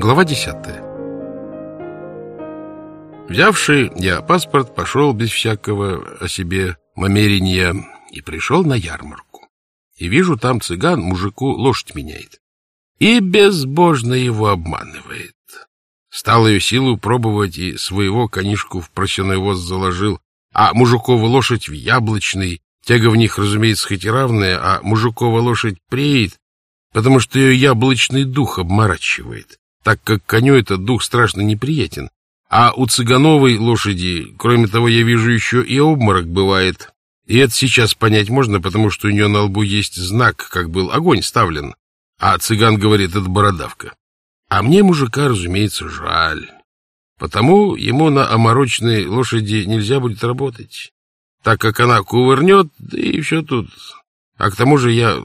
Глава десятая Взявший я паспорт, пошел без всякого о себе намерения и пришел на ярмарку. И вижу, там цыган мужику лошадь меняет. И безбожно его обманывает. Стал ее силу пробовать и своего конишку в просеной воз заложил, а мужикову лошадь в яблочный, тяга в них, разумеется, хоть и равная, а мужикова лошадь преет, потому что ее яблочный дух обморачивает, так как коню этот дух страшно неприятен. А у цыгановой лошади, кроме того, я вижу, еще и обморок бывает. И это сейчас понять можно, потому что у нее на лбу есть знак, как был огонь ставлен. А цыган говорит, это бородавка. А мне мужика, разумеется, жаль. Потому ему на оморочной лошади нельзя будет работать, так как она кувырнет, да и все тут. А к тому же я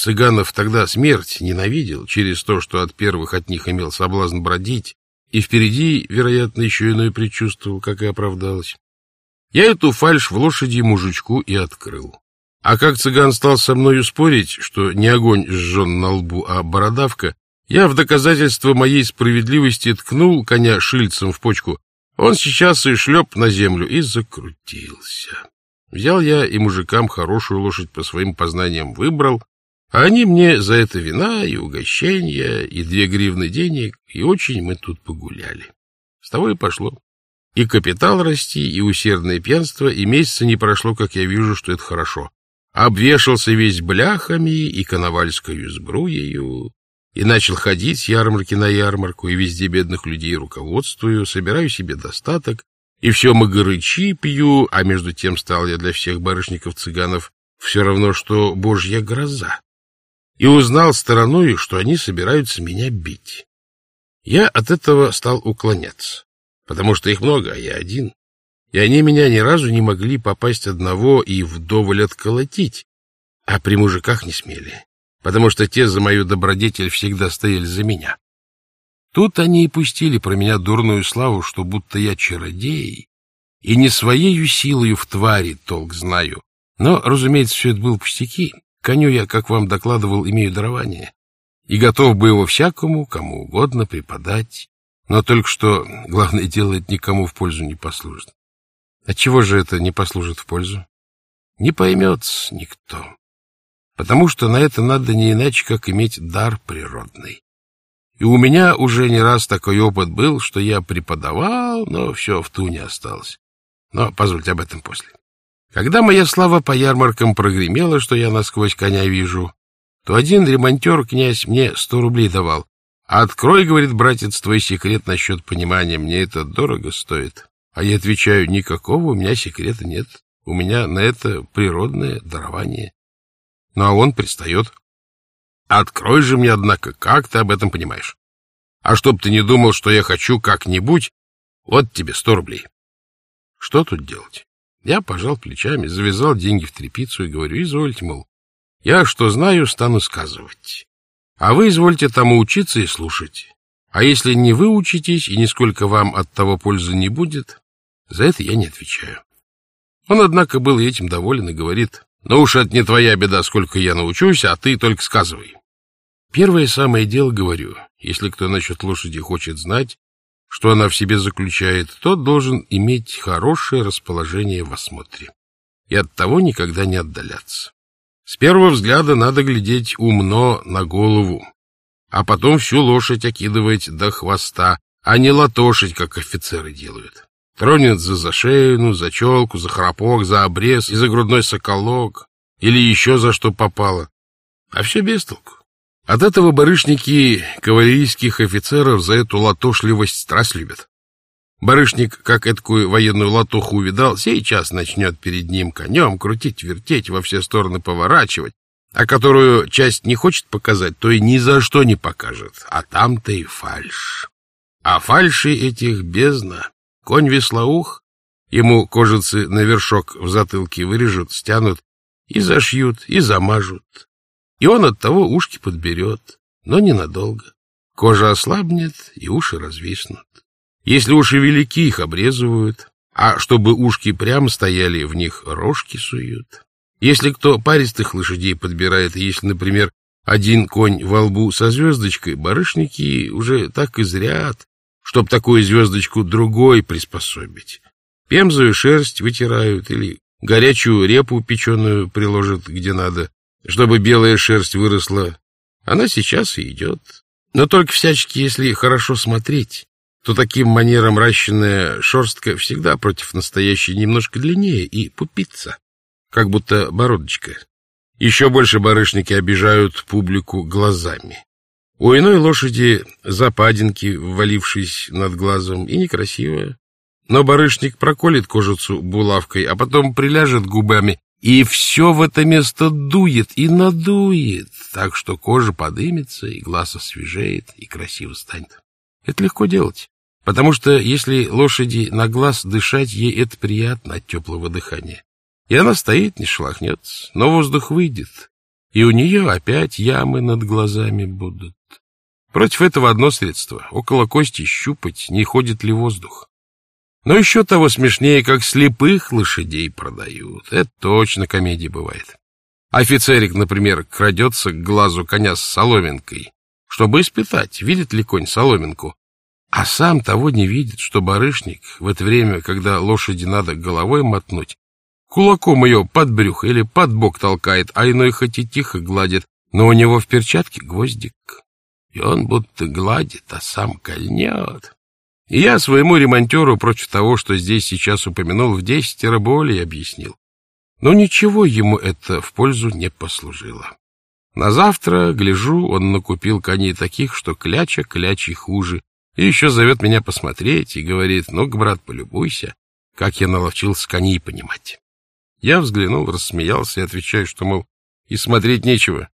цыганов тогда смерть ненавидел через то, что от первых от них имел соблазн бродить, и впереди, вероятно, еще иное предчувствовал, как и оправдалось. Я эту фальшь в лошади мужичку и открыл. А как цыган стал со мною спорить, что не огонь сжжен на лбу, а бородавка, я в доказательство моей справедливости ткнул коня шильцем в почку. Он сейчас и шлеп на землю и закрутился. Взял я и мужикам хорошую лошадь по своим познаниям выбрал, а они мне за это вина и угощения, и две гривны денег, и очень мы тут погуляли. С того и пошло. И капитал расти, и усердное пьянство, и месяца не прошло, как я вижу, что это хорошо. Обвешался весь бляхами и коновальскою сбруею, и начал ходить с ярмарки на ярмарку, и везде бедных людей руководствую, собираю себе достаток, и все магарычи пью, а между тем стал я для всех барышников-цыганов все равно, что божья гроза и узнал стороной, что они собираются меня бить. Я от этого стал уклоняться, потому что их много, а я один, и они меня ни разу не могли попасть одного и вдоволь отколотить, а при мужиках не смели, потому что те за мою добродетель всегда стояли за меня. Тут они и пустили про меня дурную славу, что будто я чародей, и не своею силою в твари толк знаю. Но, разумеется, все это было пустяки. Коню я, как вам докладывал, имею дарование, и готов бы его всякому, кому угодно преподать, но только что, главное дело, никому в пользу не послужит. Отчего же это не послужит в пользу? Не поймет никто, потому что на это надо не иначе, как иметь дар природный. И у меня уже не раз такой опыт был, что я преподавал, но все в туне осталось. Но позвольте об этом после. Когда моя слава по ярмаркам прогремела, что я насквозь коня вижу, то один ремонтер, князь, мне сто рублей давал. «Открой, — говорит братец, — твой секрет насчет понимания, мне это дорого стоит». А я отвечаю, никакого у меня секрета нет, у меня на это природное дарование. Ну, а он пристает. «Открой же мне, однако, как ты об этом понимаешь? А чтоб ты не думал, что я хочу как-нибудь, вот тебе сто рублей». Что тут делать? Я пожал плечами, завязал деньги в трепицу и говорю, извольте, мол, я что знаю, стану сказывать. А вы извольте тому учиться и слушать. А если не выучитесь, и нисколько вам от того пользы не будет, за это я не отвечаю. Он, однако, был этим доволен и говорит, ну уж это не твоя беда, сколько я научусь, а ты только сказывай. Первое самое дело говорю, если кто насчет лошади хочет знать, что она в себе заключает, тот должен иметь хорошее расположение в осмотре и от того никогда не отдаляться. С первого взгляда надо глядеть умно на голову, а потом всю лошадь окидывать до хвоста, а не латошить, как офицеры делают. Тронет за зашеину, за челку, за храпок, за обрез и за грудной соколок, или еще за что попало. А все без толку. От этого барышники кавалерийских офицеров за эту латошливость страсть любят. Барышник, как эткую военную латуху увидал, сейчас начнет перед ним конем крутить, вертеть, во все стороны поворачивать, а которую часть не хочет показать, то и ни за что не покажет, а там-то и фальшь. А фальши этих бездна. Конь веслоух, ему кожицы на вершок в затылке вырежут, стянут и зашьют, и замажут, и он от того ушки подберет, но ненадолго. Кожа ослабнет, и уши развиснут. Если уши велики, их обрезывают, а чтобы ушки прямо стояли, в них рожки суют. Если кто паристых лошадей подбирает, если, например, один конь во лбу со звездочкой, барышники уже так изряд, чтоб такую звездочку другой приспособить. Пемзую шерсть вытирают или горячую репу печеную приложат где надо, чтобы белая шерсть выросла. Она сейчас и идет. Но только всячески, если хорошо смотреть, то таким манером ращенная шерстка всегда против настоящей немножко длиннее и пупится, как будто бородочка. Еще больше барышники обижают публику глазами. У иной лошади западинки, ввалившись над глазом, и некрасивая. Но барышник проколет кожицу булавкой, а потом приляжет губами, и все в это место дует и надует, так что кожа подымется, и глаз освежеет, и красиво станет. Это легко делать, потому что если лошади на глаз дышать, ей это приятно от теплого дыхания. И она стоит, не шелохнется, но воздух выйдет, и у нее опять ямы над глазами будут. Против этого одно средство — около кости щупать, не ходит ли воздух. Но еще того смешнее, как слепых лошадей продают. Это точно комедия бывает. Офицерик, например, крадется к глазу коня с соломинкой, чтобы испытать, видит ли конь соломинку, а сам того не видит, что барышник в это время, когда лошади надо головой мотнуть, кулаком ее под брюхо или под бок толкает, а иной хоть и тихо гладит, но у него в перчатке гвоздик, и он будто гладит, а сам кольнет. И я своему ремонтеру против того, что здесь сейчас упомянул, в десятеро более объяснил. Но ничего ему это в пользу не послужило. На завтра, гляжу, он накупил коней таких, что кляча клячей хуже, и еще зовет меня посмотреть и говорит, ну-ка, брат, полюбуйся, как я наловчился коней понимать. Я взглянул, рассмеялся и отвечаю, что, мол, и смотреть нечего.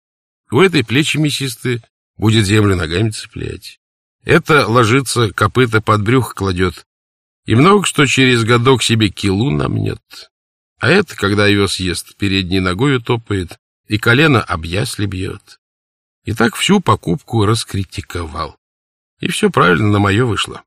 У этой плечи мясистые будет землю ногами цеплять. Это ложится, копыта под брюх кладет, и много что через годок себе килу намнет. А это, когда ее съест, передней ногою топает и колено об ясли бьет. И так всю покупку раскритиковал. И все правильно на мое вышло.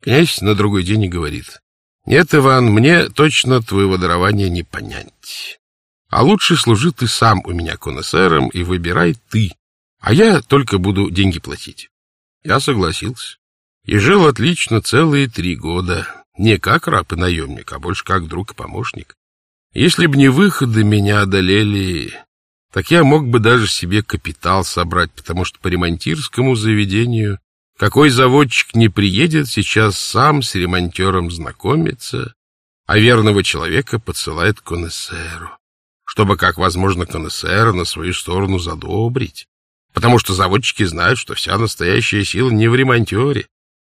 Князь на другой день и говорит. Нет, Иван, мне точно твоего дарования не понять. А лучше служи ты сам у меня коннессером и выбирай ты, а я только буду деньги платить. Я согласился. И жил отлично целые три года. Не как раб и наемник, а больше как друг и помощник. Если б не выходы меня одолели, так я мог бы даже себе капитал собрать, потому что по ремонтирскому заведению какой заводчик не приедет сейчас сам с ремонтером знакомиться, а верного человека подсылает к конессеру, чтобы как возможно конессера на свою сторону задобрить, потому что заводчики знают, что вся настоящая сила не в ремонтере,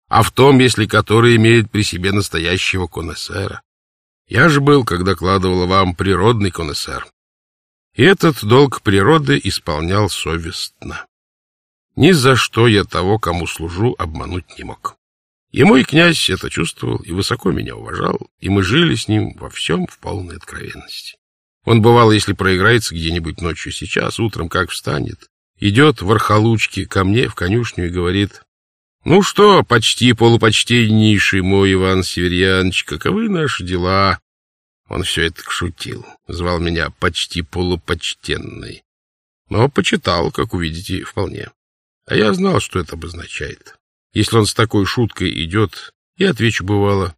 а в том, если который имеет при себе настоящего конессера. Я же был, когда кладывал вам природный конессер. И этот долг природы исполнял совестно. Ни за что я того, кому служу, обмануть не мог. И мой князь это чувствовал и высоко меня уважал, и мы жили с ним во всем в полной откровенности. Он бывал, если проиграется где-нибудь ночью сейчас, утром как встанет, идет в архалучке ко мне в конюшню и говорит, «Ну что, почти полупочтеннейший мой Иван Северьянович, каковы наши дела?» Он все это шутил, звал меня почти полупочтенный. Но почитал, как увидите, вполне. А я знал, что это обозначает. Если он с такой шуткой идет, я отвечу бывало.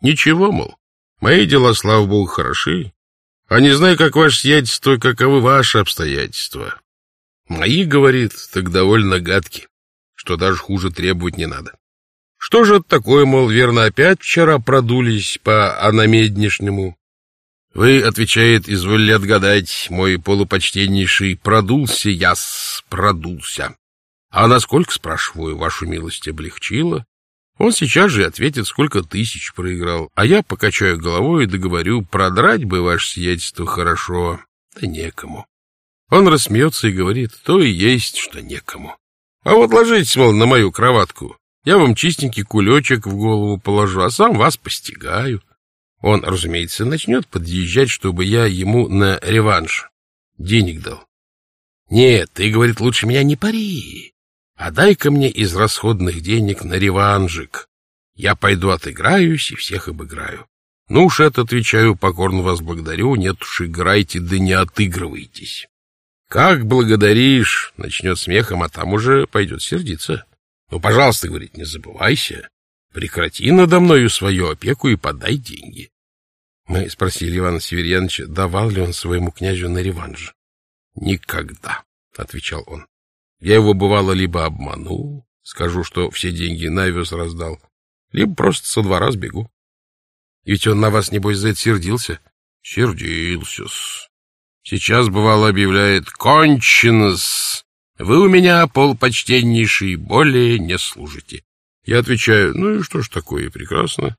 Ничего, мол, мои дела, слава богу, хороши. А не знаю, как ваше сиятельство, каковы ваши обстоятельства. Мои, говорит, так довольно гадки что даже хуже требовать не надо. Что же это такое, мол, верно, опять вчера продулись по анамеднишнему? Вы, отвечает, изволили отгадать, мой полупочтеннейший, продулся я-с, продулся. А насколько, спрашиваю, вашу милость облегчила? Он сейчас же ответит, сколько тысяч проиграл, а я покачаю головой и договорю, продрать бы ваше сиятельство хорошо, да некому. Он рассмеется и говорит, то и есть, что некому. А вот ложитесь, мол, на мою кроватку. Я вам чистенький кулечек в голову положу, а сам вас постигаю. Он, разумеется, начнет подъезжать, чтобы я ему на реванш денег дал. Нет, ты, говорит, лучше меня не пари, а дай-ка мне из расходных денег на реванжик. Я пойду отыграюсь и всех обыграю. Ну уж это, отвечаю, покорно вас благодарю, нет уж играйте, да не отыгрывайтесь. Как благодаришь, начнет смехом, а там уже пойдет сердиться. Ну, пожалуйста, говорит, не забывайся. Прекрати надо мною свою опеку и подай деньги. Мы спросили Ивана Северьяновича, давал ли он своему князю на реванш. Никогда, отвечал он. Я его, бывало, либо обману, скажу, что все деньги на овес раздал, либо просто со двора сбегу. Ведь он на вас, небось, за это сердился? Сердился-с. Сейчас, бывало, объявляет «Кончено-с! Вы у меня, полпочтеннейший, более не служите». Я отвечаю «Ну и что ж такое, прекрасно.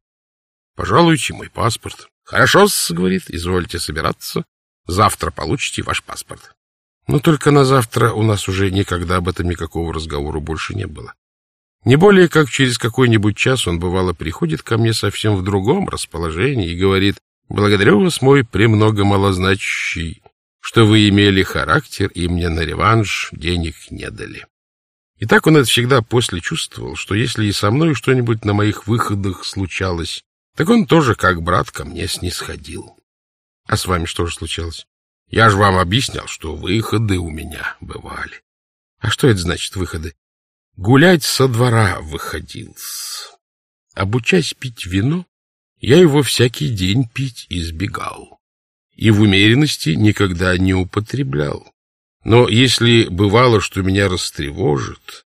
Пожалуйте мой паспорт». «Хорошо-с», — говорит, — «извольте собираться. Завтра получите ваш паспорт». Но только на завтра у нас уже никогда об этом никакого разговора больше не было. Не более как через какой-нибудь час он, бывало, приходит ко мне совсем в другом расположении и говорит, «Благодарю вас, мой премного малозначащий, что вы имели характер и мне на реванш денег не дали». И так он это всегда после чувствовал, что если и со мной что-нибудь на моих выходах случалось, так он тоже, как брат, ко мне снисходил. А с вами что же случалось? Я же вам объяснял, что выходы у меня бывали. А что это значит, выходы? Гулять со двора выходил. Обучаясь пить вино, я его всякий день пить избегал. И в умеренности никогда не употреблял. Но если бывало, что меня растревожит,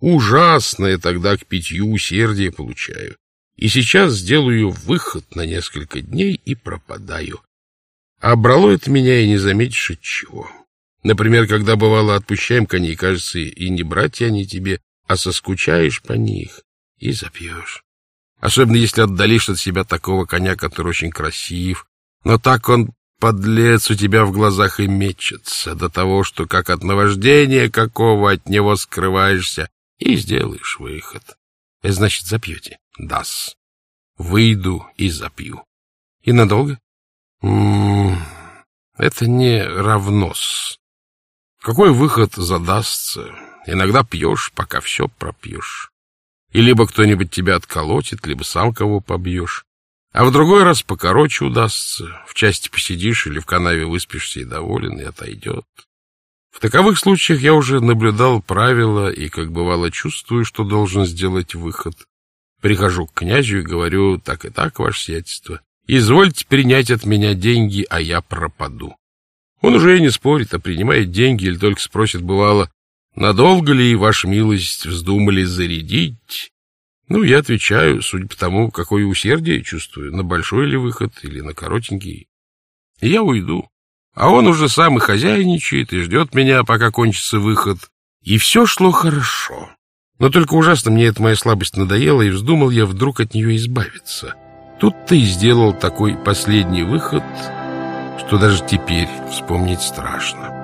ужасное тогда к питью усердие получаю. И сейчас сделаю выход на несколько дней и пропадаю. А брало это меня и не заметишь от чего. Например, когда бывало отпущаем коней, кажется, и не братья они тебе, а соскучаешь по них и запьешь. Особенно если отдалишь от себя такого коня, который очень красив, но так он, подлец, у тебя в глазах и мечется, до того, что как от наваждения какого от него скрываешься, и сделаешь выход. Это значит, запьете? Дас. Выйду и запью. И надолго? М -м -м, это не равнос. Какой выход задастся? Иногда пьешь, пока все пропьешь. И либо кто-нибудь тебя отколотит, либо сам кого побьешь. А в другой раз покороче удастся. В части посидишь или в канаве выспишься и доволен, и отойдет. В таковых случаях я уже наблюдал правила и, как бывало, чувствую, что должен сделать выход. Прихожу к князю и говорю, так и так, ваше сиятельство, извольте принять от меня деньги, а я пропаду. Он уже и не спорит, а принимает деньги или только спросит, бывало, Надолго ли, ваша милость, вздумали зарядить? Ну, я отвечаю, судя по тому, какое усердие чувствую, на большой ли выход или на коротенький. И я уйду. А он уже сам и хозяйничает, и ждет меня, пока кончится выход. И все шло хорошо. Но только ужасно мне эта моя слабость надоела, и вздумал я вдруг от нее избавиться. Тут ты сделал такой последний выход, что даже теперь вспомнить страшно.